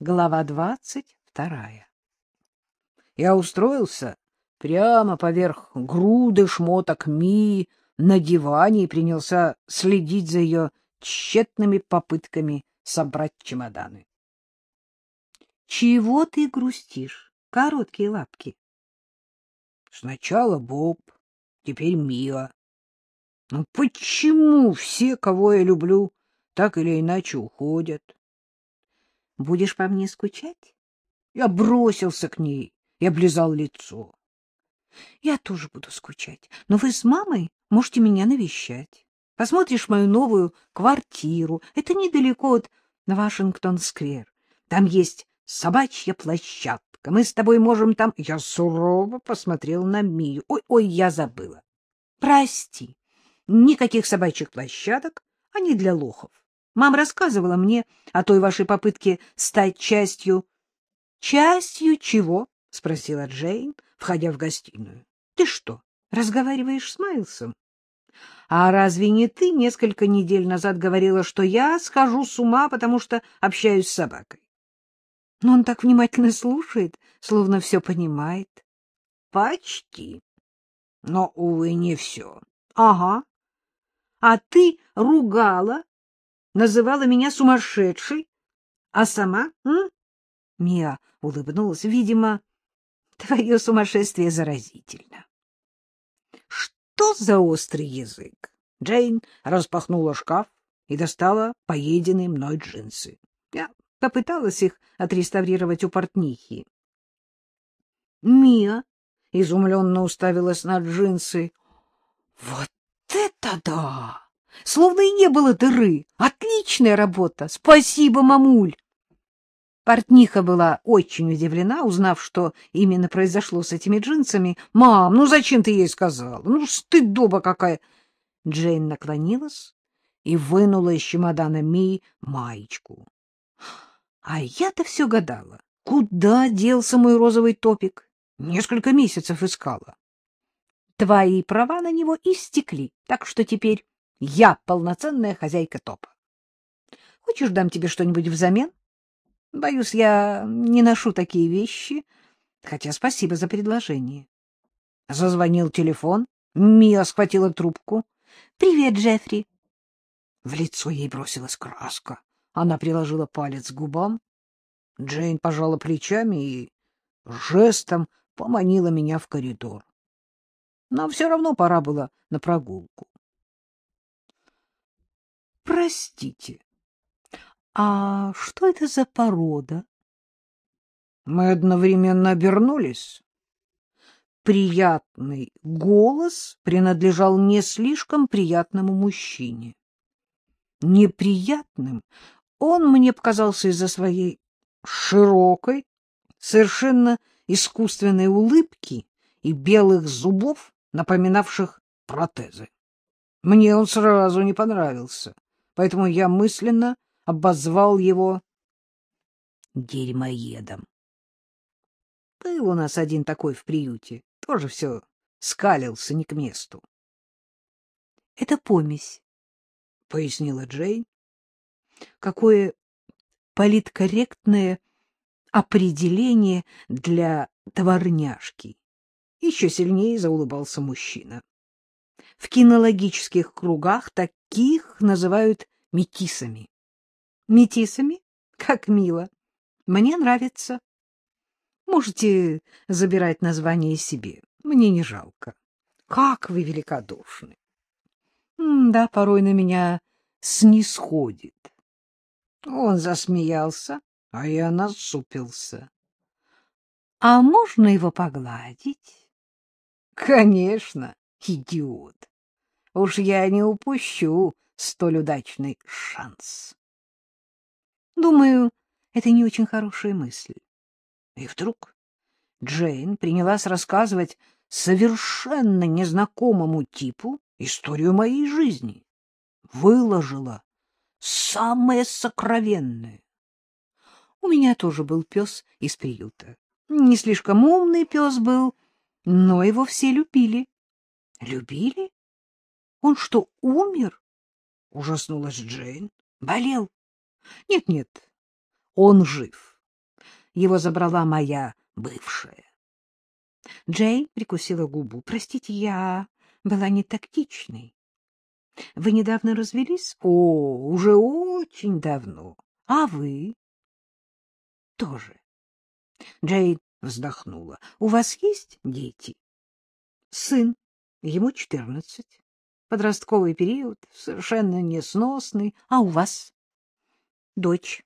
Глава двадцать вторая. Я устроился прямо поверх груды шмоток Мии на диване и принялся следить за ее тщетными попытками собрать чемоданы. — Чего ты грустишь? Короткие лапки. — Сначала Боб, теперь Мия. Ну почему все, кого я люблю, так или иначе уходят? Будешь по мне скучать? Я бросился к ней и облизал лицо. Я тоже буду скучать, но вы с мамой можете меня навещать. Посмотришь мою новую квартиру. Это недалеко от Вашингтон-сквер. Там есть собачья площадка. Мы с тобой можем там... Я сурово посмотрел на Мию. Ой-ой, я забыла. Прости. Никаких собачьих площадок, они для лохов. Мама рассказывала мне о той вашей попытке стать частью... — Частью чего? — спросила Джейн, входя в гостиную. — Ты что, разговариваешь с Майлсом? — А разве не ты несколько недель назад говорила, что я схожу с ума, потому что общаюсь с собакой? Но он так внимательно слушает, словно все понимает. — Почти. Но, увы, не все. — Ага. А ты ругала называла меня сумасшедшей, а сама... М? Мия улыбнулась. Видимо, твое сумасшествие заразительно. Что за острый язык? Джейн распахнула шкаф и достала поеденные мной джинсы. Я попыталась их отреставрировать у портнихи. Мия изумленно уставилась на джинсы. — Вот это да! Словно и не было дыры. Отличная работа. Спасибо, мамуль. Портниха была очень удивлена, узнав, что именно произошло с этими джинсами. — Мам, ну зачем ты ей сказала? Ну, стыдоба какая! Джейн наклонилась и вынула из чемодана Ми маечку. А я-то все гадала, куда делся мой розовый топик? Несколько месяцев искала. Твои права на него истекли, так что теперь я полноценная хозяйка топа. Хочешь, дам тебе что-нибудь взамен? Боюсь, я не ношу такие вещи, хотя спасибо за предложение. Зазвонил телефон. Мия схватила трубку. — Привет, Джеффри. В лицо ей бросилась краска. Она приложила палец к губам. Джейн пожала плечами и жестом поманила меня в коридор. Но все равно пора было на прогулку. Простите, а что это за порода? Мы одновременно обернулись. Приятный голос принадлежал не слишком приятному мужчине. Неприятным он мне показался из-за своей широкой, совершенно искусственной улыбки и белых зубов, напоминавших протезы. Мне он сразу не понравился поэтому я мысленно обозвал его дерьмоедом. Был у нас один такой в приюте, тоже все скалился не к месту. — Это помесь, — пояснила Джейн. — Какое политкорректное определение для товарняшки. Еще сильнее заулыбался мужчина. В кинологических кругах таких называют метисами. Метисами? Как мило. Мне нравится. Можете забирать название себе. Мне не жалко. Как вы великодушны. да, порой на меня снисходит. Он засмеялся, а я насупился. — А можно его погладить? — Конечно, идиот. Уж я не упущу столь удачный шанс. Думаю, это не очень хорошая мысль. И вдруг Джейн принялась рассказывать совершенно незнакомому типу историю моей жизни. Выложила самое сокровенное. У меня тоже был пес из приюта. Не слишком умный пес был, но его все любили. Любили? Он что, умер? Ужаснулась Джейн. Болел? Нет-нет, он жив. его забрала моя бывшая. Джейн прикусила губу. — Простите, я была не тактичной. — Вы недавно развелись? — О, уже очень давно. — А вы? — Тоже. Джейн вздохнула. — У вас есть дети? — Сын. Ему четырнадцать. Подростковый период, совершенно несносный. А у вас? — Дочь.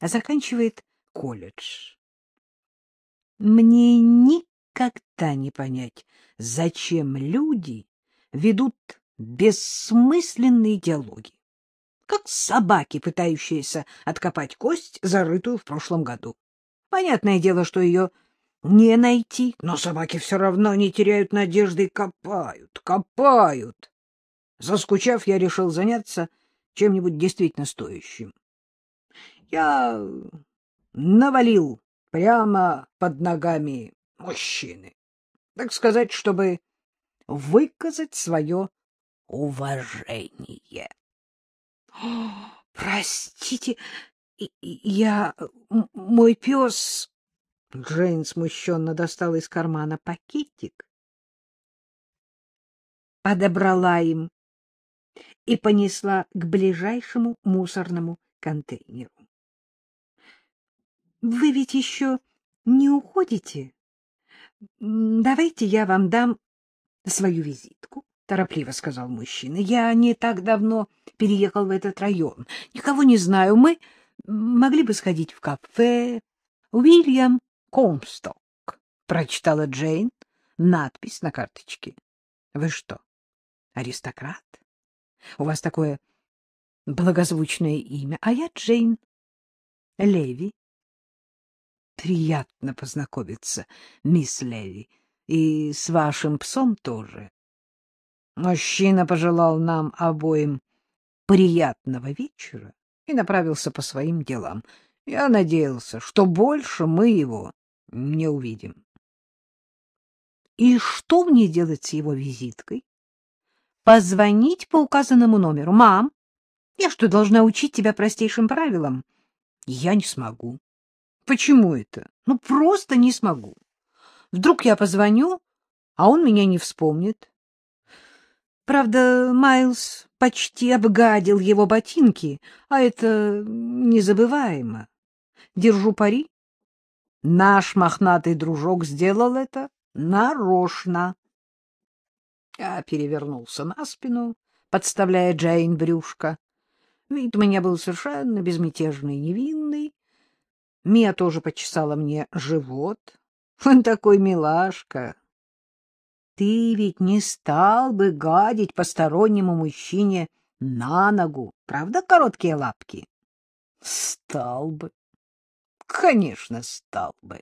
Заканчивает колледж. Мне никогда не понять, зачем люди ведут бессмысленные диалоги, как собаки, пытающиеся откопать кость, зарытую в прошлом году. Понятное дело, что ее не найти, но собаки все равно не теряют надежды и копают, копают. Заскучав, я решил заняться чем-нибудь действительно стоящим. Я навалил прямо под ногами мужчины, так сказать, чтобы выказать свое уважение. — Простите, я... мой пес... Джейн смущенно достала из кармана пакетик, подобрала им и понесла к ближайшему мусорному контейнеру. — Вы ведь еще не уходите? Давайте я вам дам свою визитку, — торопливо сказал мужчина. — Я не так давно переехал в этот район. Никого не знаю. Мы могли бы сходить в кафе. Уильям Комсток, — прочитала Джейн надпись на карточке. — Вы что, аристократ? У вас такое благозвучное имя, а я Джейн Леви. Приятно познакомиться, мисс Леви, и с вашим псом тоже. Мужчина пожелал нам обоим приятного вечера и направился по своим делам. Я надеялся, что больше мы его не увидим. И что мне делать с его визиткой? Позвонить по указанному номеру. Мам, я что, должна учить тебя простейшим правилам? Я не смогу. Почему это? Ну, просто не смогу. Вдруг я позвоню, а он меня не вспомнит. Правда, Майлз почти обгадил его ботинки, а это незабываемо. Держу пари. Наш мохнатый дружок сделал это нарочно. Я перевернулся на спину, подставляя Джейн брюшко. Вид у меня был совершенно безмятежный и невинный. Мия тоже почесала мне живот. Он такой милашка. Ты ведь не стал бы гадить постороннему мужчине на ногу, правда, короткие лапки? Стал бы. Конечно, стал бы.